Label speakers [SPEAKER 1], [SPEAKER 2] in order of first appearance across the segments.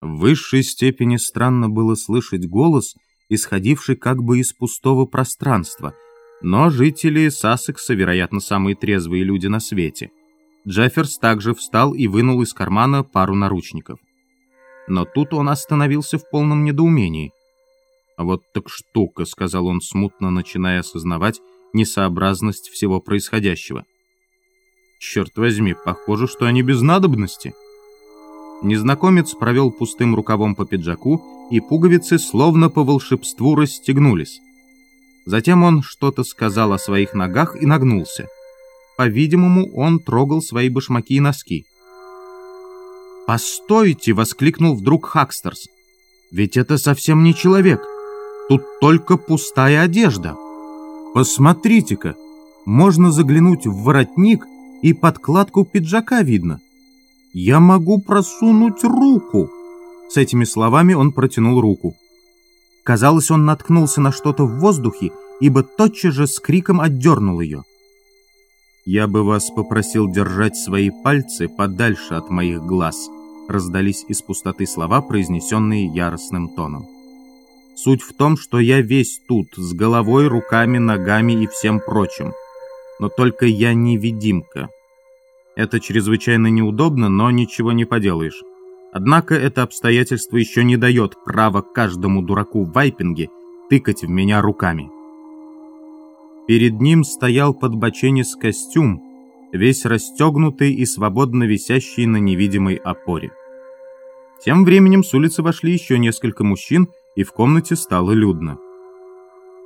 [SPEAKER 1] В высшей степени странно было слышать голос, исходивший как бы из пустого пространства, но жители Сассекса, вероятно, самые трезвые люди на свете. Джефферс также встал и вынул из кармана пару наручников. Но тут он остановился в полном недоумении. «А вот так штука», — сказал он, смутно начиная осознавать несообразность всего происходящего. «Черт возьми, похоже, что они без надобности». Незнакомец провел пустым рукавом по пиджаку, и пуговицы словно по волшебству расстегнулись. Затем он что-то сказал о своих ногах и нагнулся. По-видимому, он трогал свои башмаки и носки. «Постойте!» — воскликнул вдруг Хакстерс. «Ведь это совсем не человек. Тут только пустая одежда. Посмотрите-ка, можно заглянуть в воротник, и подкладку пиджака видно». «Я могу просунуть руку!» С этими словами он протянул руку. Казалось, он наткнулся на что-то в воздухе, ибо тотчас же с криком отдернул ее. «Я бы вас попросил держать свои пальцы подальше от моих глаз», раздались из пустоты слова, произнесенные яростным тоном. «Суть в том, что я весь тут, с головой, руками, ногами и всем прочим. Но только я невидимка, это чрезвычайно неудобно, но ничего не поделаешь. Однако это обстоятельство еще не дает права каждому дураку в вайпинге тыкать в меня руками. Перед ним стоял подбоченец костюм, весь расстегнутый и свободно висящий на невидимой опоре. Тем временем с улицы вошли еще несколько мужчин, и в комнате стало людно.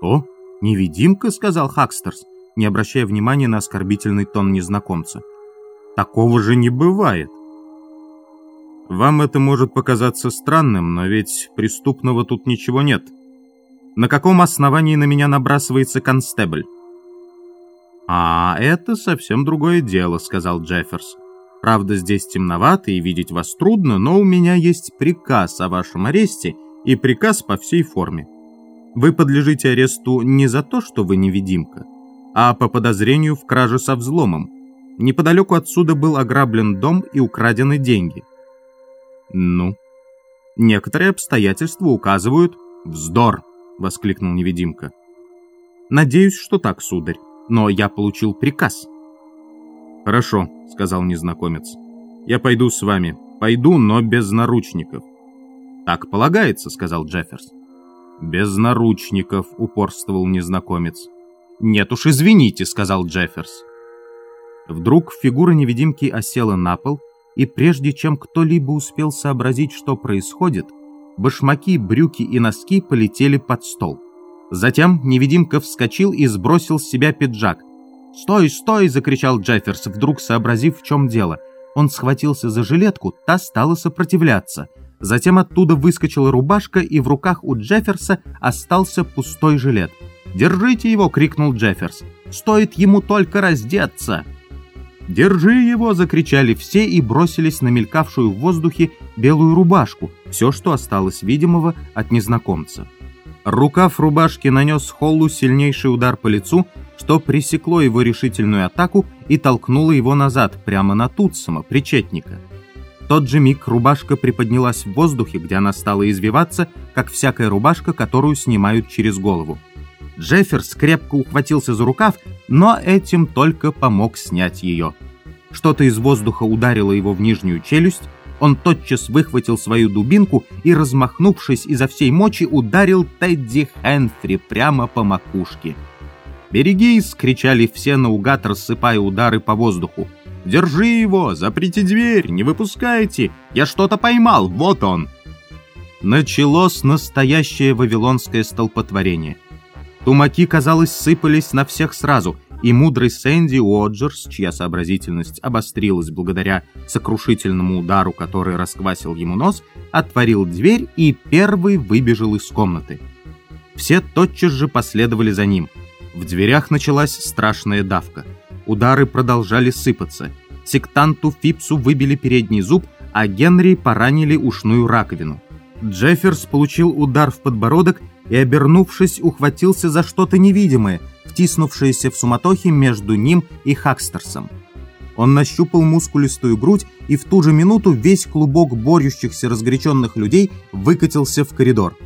[SPEAKER 1] «О, невидимка», — сказал Хакстерс, не обращая внимания на оскорбительный тон незнакомца. Такого же не бывает. Вам это может показаться странным, но ведь преступного тут ничего нет. На каком основании на меня набрасывается констебль? «А это совсем другое дело», — сказал Джефферс. «Правда, здесь темновато и видеть вас трудно, но у меня есть приказ о вашем аресте и приказ по всей форме. Вы подлежите аресту не за то, что вы невидимка, а по подозрению в краже со взломом. Неподалеку отсюда был ограблен дом и украдены деньги. Ну, некоторые обстоятельства указывают... «Вздор!» — воскликнул невидимка. «Надеюсь, что так, сударь, но я получил приказ». «Хорошо», — сказал незнакомец. «Я пойду с вами. Пойду, но без наручников». «Так полагается», — сказал Джефферс. «Без наручников», — упорствовал незнакомец. «Нет уж, извините», — сказал Джефферс. Вдруг фигура невидимки осела на пол, и прежде чем кто-либо успел сообразить, что происходит, башмаки, брюки и носки полетели под стол. Затем невидимка вскочил и сбросил с себя пиджак. «Стой, стой!» — закричал Джефферс, вдруг сообразив, в чем дело. Он схватился за жилетку, та стала сопротивляться. Затем оттуда выскочила рубашка, и в руках у Джефферса остался пустой жилет. «Держите его!» — крикнул Джефферс. «Стоит ему только раздеться!» «Держи его!» — закричали все и бросились на мелькавшую в воздухе белую рубашку, все, что осталось видимого от незнакомца. Рукав рубашки нанес Холлу сильнейший удар по лицу, что пресекло его решительную атаку и толкнуло его назад, прямо на Тутсома, причетника. В тот же миг рубашка приподнялась в воздухе, где она стала извиваться, как всякая рубашка, которую снимают через голову. Джефферс крепко ухватился за рукав, но этим только помог снять ее. Что-то из воздуха ударило его в нижнюю челюсть, он тотчас выхватил свою дубинку и, размахнувшись изо всей мочи, ударил Тедди Хенфри прямо по макушке. «Берегись!» — кричали все наугад, рассыпая удары по воздуху. «Держи его! Заприте дверь! Не выпускайте! Я что-то поймал! Вот он!» Началось настоящее вавилонское столпотворение. Тумаки, казалось, сыпались на всех сразу, и мудрый Сэнди Уоджерс, чья сообразительность обострилась благодаря сокрушительному удару, который расквасил ему нос, отворил дверь и первый выбежал из комнаты. Все тотчас же последовали за ним. В дверях началась страшная давка. Удары продолжали сыпаться. Сектанту Фипсу выбили передний зуб, а Генри поранили ушную раковину. Джефферс получил удар в подбородок и, обернувшись, ухватился за что-то невидимое, втиснувшееся в суматохе между ним и Хакстерсом. Он нащупал мускулистую грудь, и в ту же минуту весь клубок борющихся разгоряченных людей выкатился в коридор.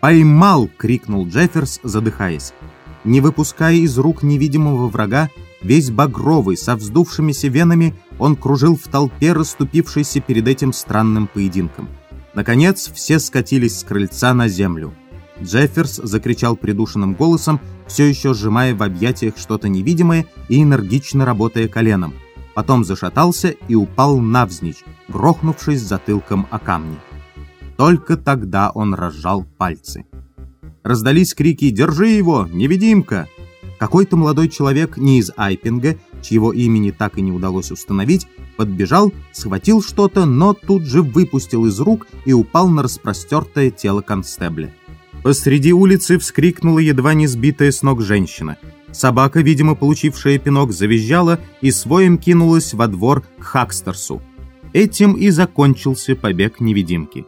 [SPEAKER 1] «Поймал!» — крикнул Джефферс, задыхаясь. Не выпуская из рук невидимого врага, весь багровый, со вздувшимися венами, он кружил в толпе, расступившейся перед этим странным поединком. Наконец, все скатились с крыльца на землю. Джефферс закричал придушенным голосом, все еще сжимая в объятиях что-то невидимое и энергично работая коленом. Потом зашатался и упал навзничь, грохнувшись затылком о камни. Только тогда он разжал пальцы. Раздались крики «Держи его! Невидимка!» Какой-то молодой человек не из Айпинга, чьего имени так и не удалось установить, подбежал, схватил что-то, но тут же выпустил из рук и упал на распростертое тело констебля. Посреди улицы вскрикнула едва не сбитая с ног женщина. Собака, видимо, получившая пинок, завизжала и своим кинулась во двор к Хакстерсу. Этим и закончился побег невидимки.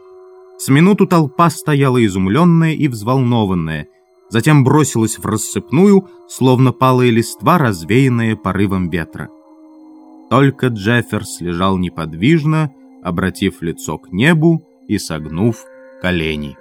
[SPEAKER 1] С минуту толпа стояла изумленная и взволнованная, затем бросилась в рассыпную, словно палая листва, развеянная порывом ветра. Только Джефферс лежал неподвижно, обратив лицо к небу и согнув колени.